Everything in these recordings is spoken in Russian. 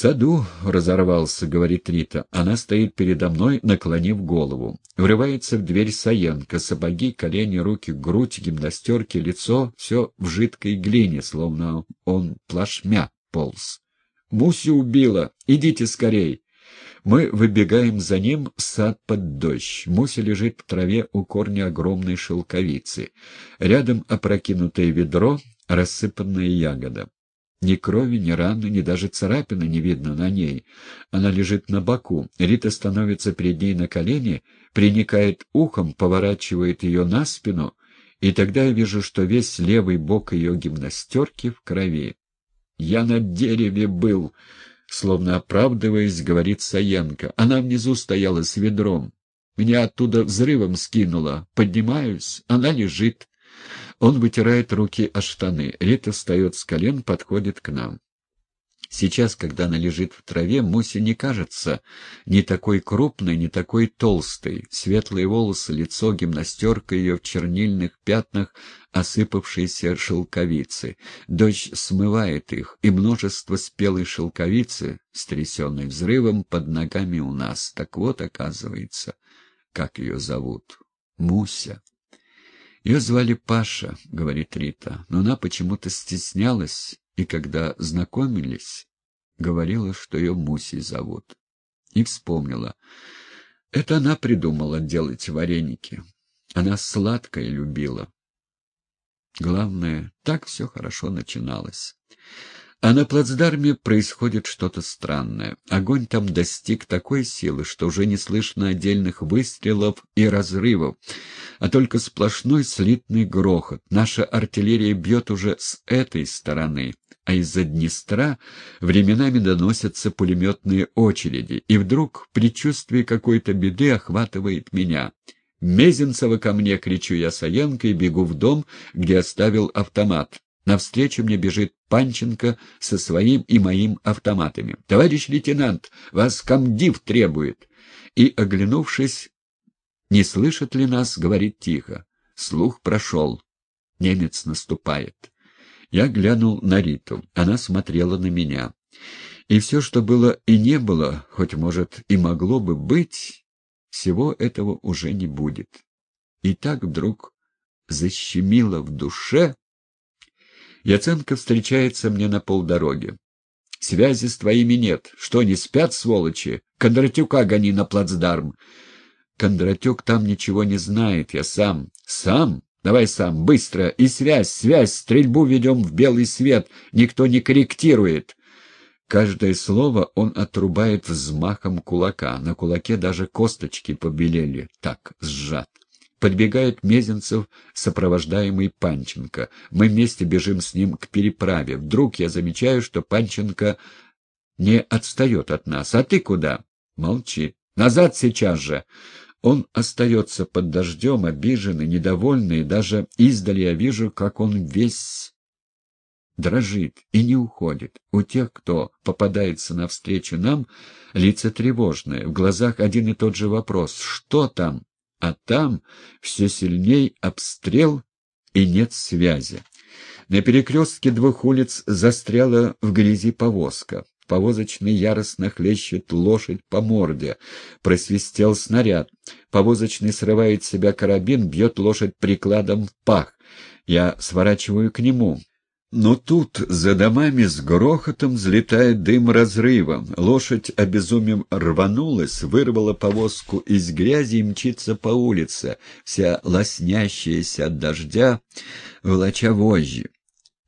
саду разорвался», — говорит Рита. Она стоит передо мной, наклонив голову. Врывается в дверь Саенко. Сапоги, колени, руки, грудь, гимнастерки, лицо — все в жидкой глине, словно он плашмя полз. «Мусю убила! Идите скорей!» Мы выбегаем за ним в сад под дождь. Муся лежит в траве у корня огромной шелковицы. Рядом опрокинутое ведро, рассыпанная ягода. Ни крови, ни раны, ни даже царапины не видно на ней. Она лежит на боку. Рита становится перед ней на колени, приникает ухом, поворачивает ее на спину, и тогда я вижу, что весь левый бок ее гимнастерки в крови. «Я на дереве был», — словно оправдываясь, говорит Саенко. Она внизу стояла с ведром. Меня оттуда взрывом скинуло. Поднимаюсь, она лежит. Он вытирает руки о штаны. Рита встает с колен, подходит к нам. Сейчас, когда она лежит в траве, Муся не кажется ни такой крупной, ни такой толстой. Светлые волосы, лицо, гимнастерка ее в чернильных пятнах, осыпавшиеся шелковицы. Дождь смывает их, и множество спелой шелковицы, стрясенной взрывом, под ногами у нас. Так вот, оказывается, как ее зовут. Муся. Ее звали Паша, — говорит Рита, но она почему-то стеснялась, и когда знакомились, говорила, что ее Мусей зовут. И вспомнила. Это она придумала делать вареники. Она сладкое любила. Главное, так все хорошо начиналось. А на плацдарме происходит что-то странное. Огонь там достиг такой силы, что уже не слышно отдельных выстрелов и разрывов, а только сплошной слитный грохот. Наша артиллерия бьет уже с этой стороны, а из-за Днестра временами доносятся пулеметные очереди, и вдруг предчувствие какой-то беды охватывает меня. «Мезенцева ко мне!» — кричу я Саенко и бегу в дом, где оставил автомат. Навстречу мне бежит Панченко со своим и моим автоматами. «Товарищ лейтенант, вас комдив требует!» И, оглянувшись, не слышит ли нас, говорит тихо. Слух прошел. Немец наступает. Я глянул на Риту. Она смотрела на меня. И все, что было и не было, хоть, может, и могло бы быть, всего этого уже не будет. И так вдруг защемило в душе, Яценко встречается мне на полдороги. «Связи с твоими нет. Что, не спят, сволочи? Кондратюка гони на плацдарм». Кондратюк там ничего не знает, я сам. Сам? Давай сам, быстро. И связь, связь, стрельбу ведем в белый свет. Никто не корректирует. Каждое слово он отрубает взмахом кулака. На кулаке даже косточки побелели. Так, сжат. Подбегает Мезенцев, сопровождаемый Панченко. Мы вместе бежим с ним к переправе. Вдруг я замечаю, что Панченко не отстает от нас. «А ты куда?» Молчи. «Назад сейчас же!» Он остается под дождем, обиженный, недовольный, даже издали я вижу, как он весь дрожит и не уходит. У тех, кто попадается навстречу нам, лица тревожные, в глазах один и тот же вопрос «Что там?» А там все сильней обстрел и нет связи. На перекрестке двух улиц застряла в грязи повозка. Повозочный яростно хлещет лошадь по морде. Просвистел снаряд. Повозочный срывает с себя карабин, бьет лошадь прикладом в пах. Я сворачиваю к нему. Но тут за домами с грохотом взлетает дым разрыва. Лошадь обезумем рванулась, вырвала повозку из грязи и мчится по улице, вся лоснящаяся от дождя, волоча вожжи.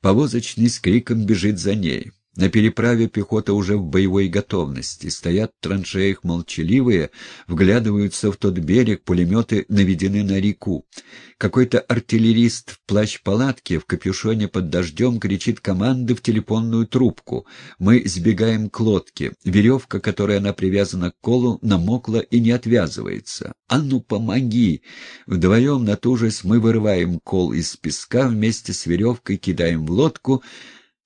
Повозочный с криком бежит за ней. На переправе пехота уже в боевой готовности. Стоят в траншеях молчаливые, вглядываются в тот берег, пулеметы наведены на реку. Какой-то артиллерист в плащ-палатке, в капюшоне под дождем, кричит команды в телефонную трубку. Мы сбегаем к лодке. Веревка, которой она привязана к колу, намокла и не отвязывается. «А ну, помоги!» Вдвоем, натужась, мы вырываем кол из песка, вместе с веревкой кидаем в лодку —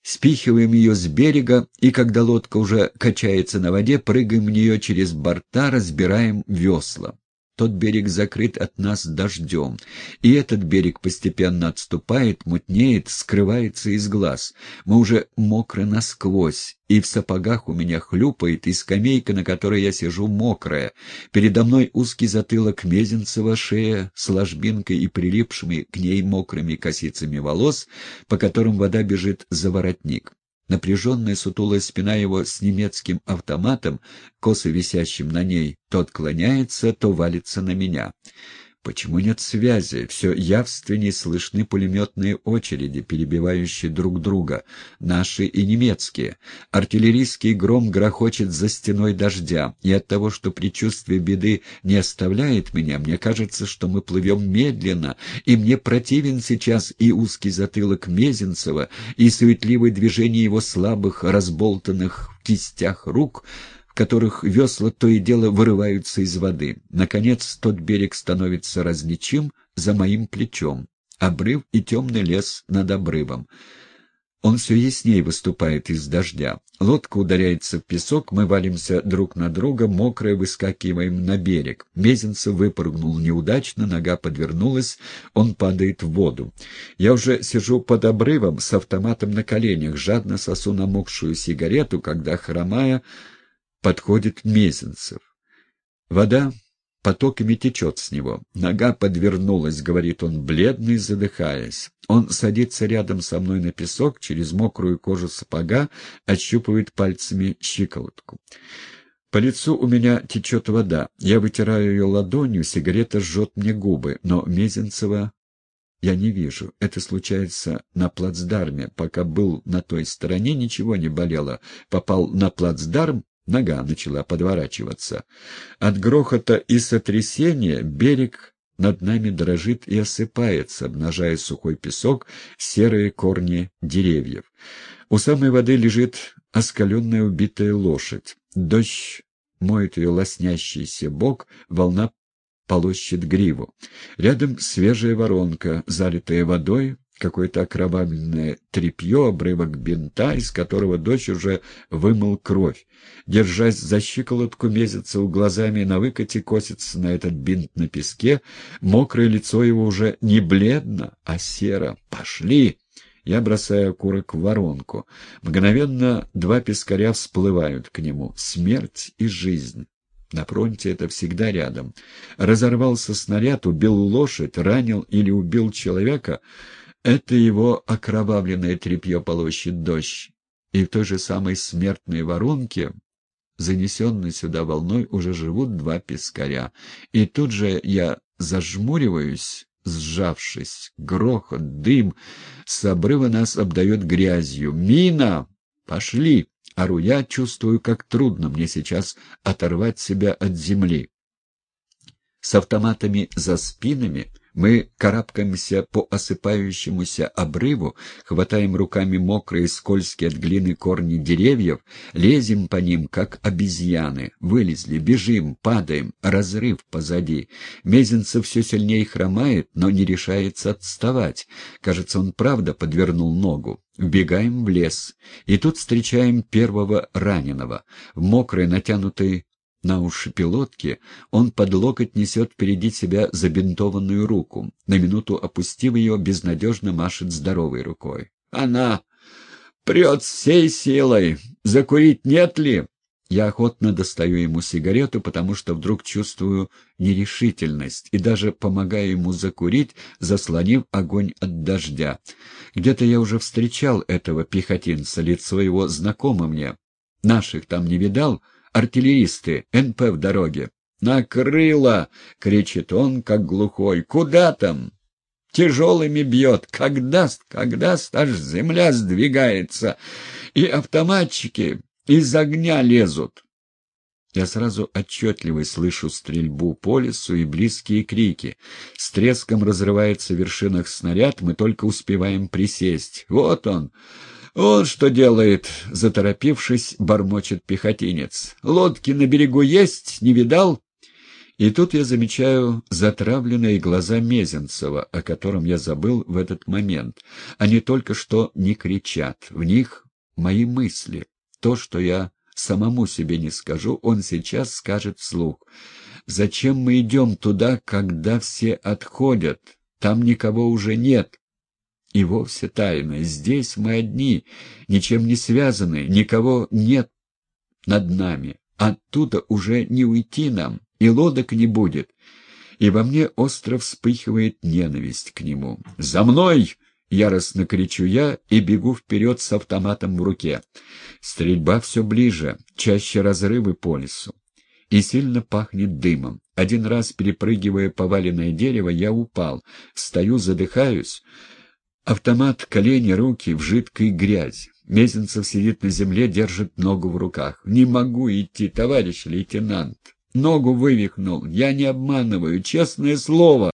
спихиваем ее с берега, и когда лодка уже качается на воде, прыгаем в нее через борта, разбираем весла. Тот берег закрыт от нас дождем, и этот берег постепенно отступает, мутнеет, скрывается из глаз. Мы уже мокры насквозь, и в сапогах у меня хлюпает, и скамейка, на которой я сижу, мокрая. Передо мной узкий затылок Мезенцева шея с ложбинкой и прилипшими к ней мокрыми косицами волос, по которым вода бежит за воротник. Напряженная сутулая спина его с немецким автоматом, косо висящим на ней, то отклоняется, то валится на меня. Почему нет связи? Все явственнее слышны пулеметные очереди, перебивающие друг друга, наши и немецкие. Артиллерийский гром грохочет за стеной дождя, и от того, что предчувствие беды не оставляет меня, мне кажется, что мы плывем медленно, и мне противен сейчас и узкий затылок Мезенцева, и суетливое движение его слабых, разболтанных в кистях рук — которых весла то и дело вырываются из воды. Наконец, тот берег становится различим за моим плечом. Обрыв и темный лес над обрывом. Он все яснее выступает из дождя. Лодка ударяется в песок, мы валимся друг на друга, мокрые выскакиваем на берег. Мезенцев выпрыгнул неудачно, нога подвернулась, он падает в воду. Я уже сижу под обрывом с автоматом на коленях, жадно сосу намокшую сигарету, когда, хромая, подходит Мезенцев. Вода потоками течет с него. Нога подвернулась, говорит он, бледный, задыхаясь. Он садится рядом со мной на песок, через мокрую кожу сапога ощупывает пальцами щиколотку. По лицу у меня течет вода. Я вытираю ее ладонью, сигарета жжет мне губы, но Мезенцева я не вижу. Это случается на плацдарме. Пока был на той стороне, ничего не болело. Попал на плацдарм, Нога начала подворачиваться. От грохота и сотрясения берег над нами дрожит и осыпается, обнажая сухой песок, серые корни деревьев. У самой воды лежит оскаленная убитая лошадь. Дождь моет ее лоснящийся бок, волна полощет гриву. Рядом свежая воронка, залитая водой, какое-то окровавленное тряпье, обрывок бинта, из которого дочь уже вымыл кровь. Держась за щиколотку, у глазами на выкате, косится на этот бинт на песке. Мокрое лицо его уже не бледно, а серо. «Пошли!» Я бросаю окурок в воронку. Мгновенно два пескаря всплывают к нему. Смерть и жизнь. На фронте это всегда рядом. Разорвался снаряд, убил лошадь, ранил или убил человека — это его окровавленное тряпье полощет дождь, и в той же самой смертной воронке, занесенной сюда волной, уже живут два пескаря. И тут же я зажмуриваюсь, сжавшись. Грохот, дым. С обрыва нас обдает грязью. «Мина! Пошли!» Ору я, чувствую, как трудно мне сейчас оторвать себя от земли. С автоматами за спинами — мы карабкаемся по осыпающемуся обрыву, хватаем руками мокрые, скользкие от глины корни деревьев, лезем по ним, как обезьяны. Вылезли, бежим, падаем, разрыв позади. Мезенцев все сильнее хромает, но не решается отставать. Кажется, он правда подвернул ногу. Вбегаем в лес, и тут встречаем первого раненого. В мокрой, натянутой на уши пилотки, он под локоть несет впереди себя забинтованную руку. На минуту опустив ее, безнадежно машет здоровой рукой. «Она прет всей силой! Закурить нет ли?» Я охотно достаю ему сигарету, потому что вдруг чувствую нерешительность и даже помогаю ему закурить, заслонив огонь от дождя. Где-то я уже встречал этого пехотинца, лицо его знакомо мне. Наших там не видал — артиллеристы, НП в дороге. «Накрыло!» — кричит он, как глухой. «Куда там?» «Тяжелыми бьет. Как даст, как даст, аж земля сдвигается. И автоматчики из огня лезут». Я сразу отчетливо слышу стрельбу по лесу и близкие крики. С треском разрывается в вершинах снаряд, мы только успеваем присесть. Вот он! «Он что делает?» — заторопившись, бормочет пехотинец. «Лодки на берегу есть? Не видал?» И тут я замечаю затравленные глаза Мезенцева, о котором я забыл в этот момент. Они только что не кричат. В них мои мысли. То, что я самому себе не скажу, он сейчас скажет вслух. Зачем мы идем туда, когда все отходят? Там никого уже нет. И вовсе тайна. Здесь мы одни, ничем не связаны, никого нет над нами. Оттуда уже не уйти нам, и лодок не будет. И во мне остро вспыхивает ненависть к нему. «За мной!» — яростно кричу я и бегу вперед с автоматом в руке. Стрельба все ближе, чаще разрывы по лесу. И сильно пахнет дымом. Один раз, перепрыгивая поваленное дерево, я упал. Встаю, задыхаюсь. Автомат, колени, руки в жидкой грязи. Мезенцев сидит на земле, держит ногу в руках. «Не могу идти, товарищ лейтенант. Ногу вывихнул. Я не обманываю, честное слово».